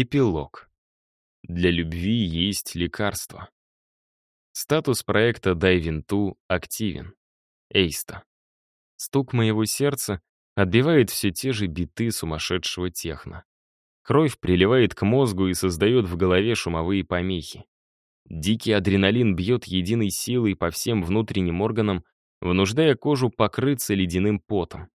Эпилог. Для любви есть лекарство. Статус проекта Дайвинту активен. Эйста. Стук моего сердца отбивает все те же биты сумасшедшего техно. Кровь приливает к мозгу и создает в голове шумовые помехи. Дикий адреналин бьет единой силой по всем внутренним органам, вынуждая кожу покрыться ледяным потом.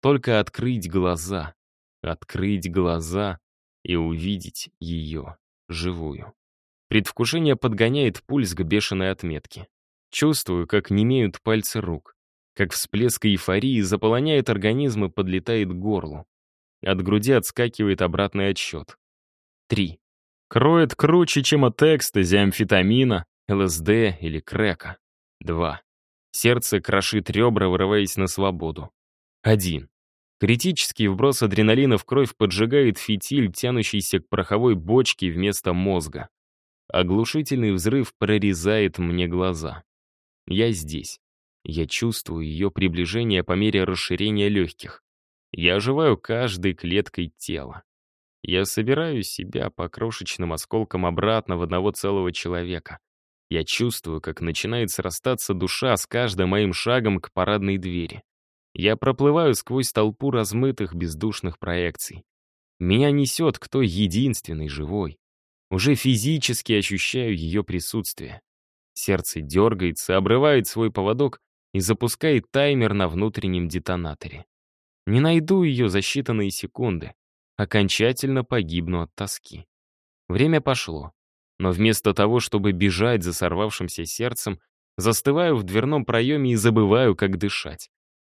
Только открыть глаза, открыть глаза и увидеть ее, живую. Предвкушение подгоняет пульс к бешеной отметке. Чувствую, как немеют пальцы рук, как всплеск эйфории заполоняет организм и подлетает к горлу. От груди отскакивает обратный отсчет. Три. Кроет круче, чем от экстази, амфетамина, ЛСД или крека. Два. Сердце крошит ребра, вырываясь на свободу. Один. Критический вброс адреналина в кровь поджигает фитиль, тянущийся к пороховой бочке вместо мозга. Оглушительный взрыв прорезает мне глаза. Я здесь. Я чувствую ее приближение по мере расширения легких. Я оживаю каждой клеткой тела. Я собираю себя по крошечным осколкам обратно в одного целого человека. Я чувствую, как начинает срастаться душа с каждым моим шагом к парадной двери. Я проплываю сквозь толпу размытых бездушных проекций. Меня несет кто единственный живой. Уже физически ощущаю ее присутствие. Сердце дергается, обрывает свой поводок и запускает таймер на внутреннем детонаторе. Не найду ее за считанные секунды. Окончательно погибну от тоски. Время пошло. Но вместо того, чтобы бежать за сорвавшимся сердцем, застываю в дверном проеме и забываю, как дышать.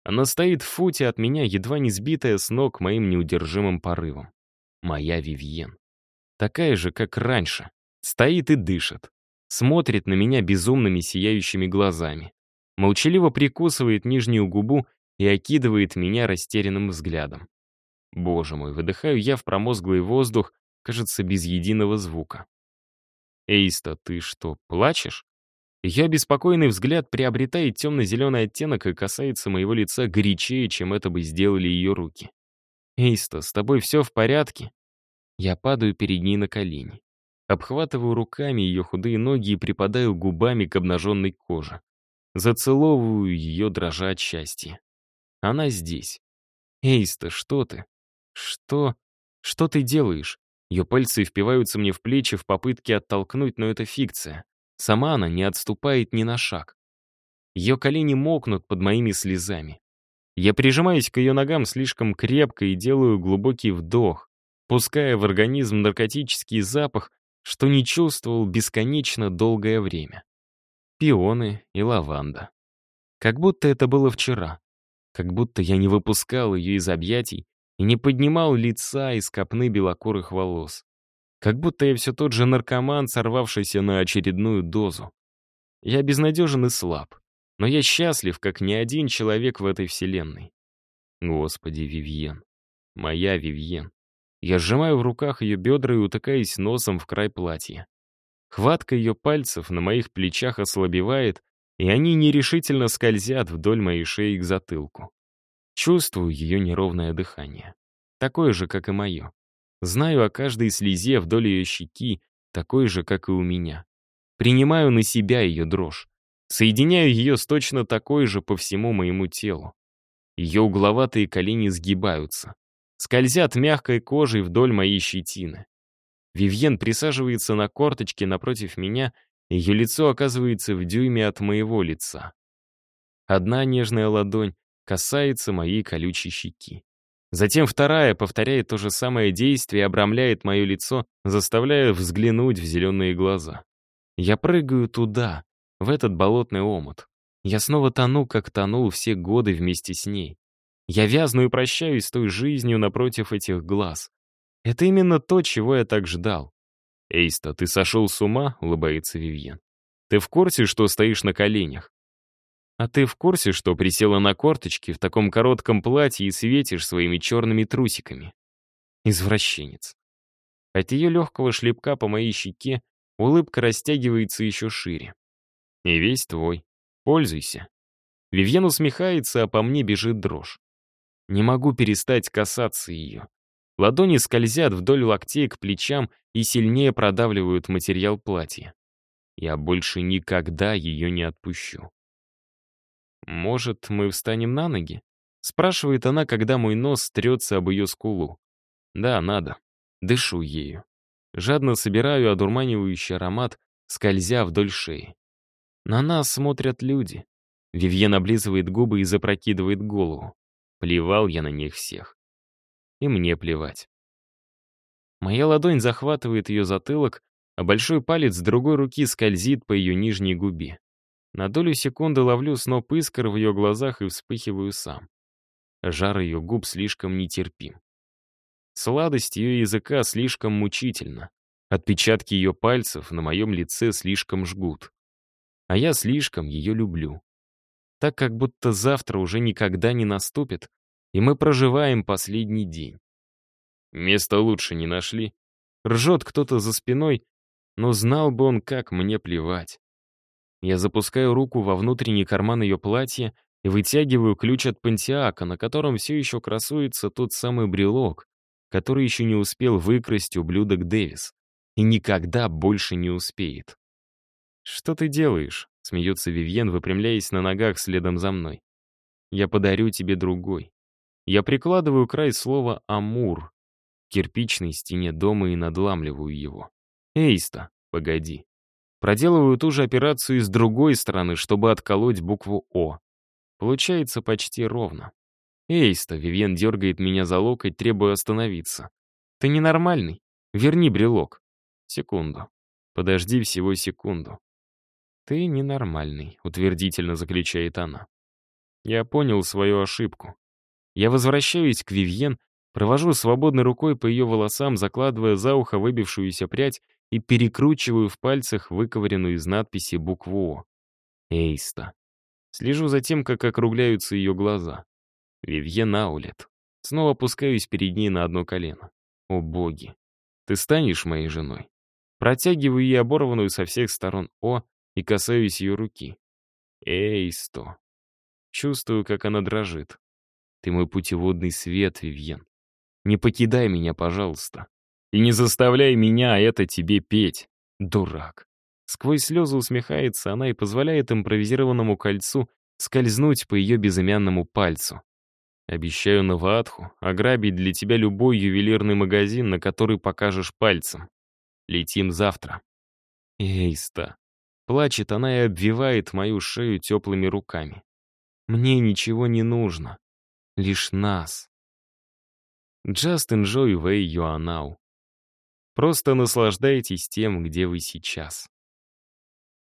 Она стоит в футе от меня, едва не сбитая с ног моим неудержимым порывом. Моя Вивьен. Такая же, как раньше. Стоит и дышит. Смотрит на меня безумными сияющими глазами. Молчаливо прикусывает нижнюю губу и окидывает меня растерянным взглядом. Боже мой, выдыхаю я в промозглый воздух, кажется, без единого звука. «Эйста, ты что, плачешь?» Ее беспокойный взгляд приобретает темно-зеленый оттенок и касается моего лица горячее, чем это бы сделали ее руки. «Эйста, с тобой все в порядке?» Я падаю перед ней на колени. Обхватываю руками ее худые ноги и припадаю губами к обнаженной коже. Зацеловываю ее, дрожа от счастья. Она здесь. «Эйста, что ты? Что? Что ты делаешь?» Ее пальцы впиваются мне в плечи в попытке оттолкнуть, но это фикция. Сама она не отступает ни на шаг. Ее колени мокнут под моими слезами. Я прижимаюсь к ее ногам слишком крепко и делаю глубокий вдох, пуская в организм наркотический запах, что не чувствовал бесконечно долгое время. Пионы и лаванда. Как будто это было вчера. Как будто я не выпускал ее из объятий и не поднимал лица из копны белокурых волос. Как будто я все тот же наркоман, сорвавшийся на очередную дозу. Я безнадежен и слаб, но я счастлив, как ни один человек в этой вселенной. Господи, Вивьен. Моя Вивьен. Я сжимаю в руках ее бедра и утыкаюсь носом в край платья. Хватка ее пальцев на моих плечах ослабевает, и они нерешительно скользят вдоль моей шеи к затылку. Чувствую ее неровное дыхание. Такое же, как и мое. Знаю о каждой слезе вдоль ее щеки, такой же, как и у меня. Принимаю на себя ее дрожь. Соединяю ее с точно такой же по всему моему телу. Ее угловатые колени сгибаются. Скользят мягкой кожей вдоль моей щетины. Вивьен присаживается на корточке напротив меня, ее лицо оказывается в дюйме от моего лица. Одна нежная ладонь касается моей колючей щеки. Затем вторая повторяет то же самое действие обрамляет мое лицо, заставляя взглянуть в зеленые глаза. Я прыгаю туда, в этот болотный омут. Я снова тону, как тонул все годы вместе с ней. Я вязну и прощаюсь с той жизнью напротив этих глаз. Это именно то, чего я так ждал. «Эйста, ты сошел с ума?» — улыбается Вивьен. «Ты в курсе, что стоишь на коленях? А ты в курсе, что присела на корточки в таком коротком платье и светишь своими черными трусиками? Извращенец. От ее легкого шлепка по моей щеке улыбка растягивается еще шире. И весь твой. Пользуйся. Вивьен усмехается, а по мне бежит дрожь. Не могу перестать касаться ее. Ладони скользят вдоль локтей к плечам и сильнее продавливают материал платья. Я больше никогда ее не отпущу. «Может, мы встанем на ноги?» — спрашивает она, когда мой нос трется об ее скулу. «Да, надо. Дышу ею. Жадно собираю одурманивающий аромат, скользя вдоль шеи. На нас смотрят люди. Вивьен облизывает губы и запрокидывает голову. Плевал я на них всех. И мне плевать. Моя ладонь захватывает ее затылок, а большой палец другой руки скользит по ее нижней губе. На долю секунды ловлю сноп искр в ее глазах и вспыхиваю сам. Жар ее губ слишком нетерпим. Сладость ее языка слишком мучительна. Отпечатки ее пальцев на моем лице слишком жгут. А я слишком ее люблю. Так как будто завтра уже никогда не наступит, и мы проживаем последний день. Место лучше не нашли. Ржет кто-то за спиной, но знал бы он, как мне плевать. Я запускаю руку во внутренний карман ее платья и вытягиваю ключ от пантиака, на котором все еще красуется тот самый брелок, который еще не успел выкрасть ублюдок Дэвис и никогда больше не успеет. «Что ты делаешь?» — смеется Вивьен, выпрямляясь на ногах следом за мной. «Я подарю тебе другой». Я прикладываю край слова «амур» к кирпичной стене дома и надламливаю его. «Эйста, погоди». Проделываю ту же операцию с другой стороны, чтобы отколоть букву «О». Получается почти ровно. «Эйста», — Вивьен дергает меня за локоть, требуя остановиться. «Ты ненормальный. Верни брелок». «Секунду. Подожди всего секунду». «Ты ненормальный», — утвердительно заключает она. Я понял свою ошибку. Я возвращаюсь к Вивьен, провожу свободной рукой по ее волосам, закладывая за ухо выбившуюся прядь и перекручиваю в пальцах выковыренную из надписи букву «О». Эйста. Слежу за тем, как округляются ее глаза. Вивьен Аулет. Снова опускаюсь перед ней на одно колено. О боги. Ты станешь моей женой? Протягиваю ей оборванную со всех сторон «О» и касаюсь ее руки. Эйсто. Чувствую, как она дрожит. Ты мой путеводный свет, Вивьен. Не покидай меня, пожалуйста. И не заставляй меня это тебе петь, дурак. Сквозь слезы усмехается она и позволяет импровизированному кольцу скользнуть по ее безымянному пальцу. Обещаю Наваатху ограбить для тебя любой ювелирный магазин, на который покажешь пальцем. Летим завтра. Эйста. Плачет она и обвивает мою шею теплыми руками. Мне ничего не нужно. Лишь нас. Enjoy where you are now. Просто наслаждайтесь тем, где вы сейчас.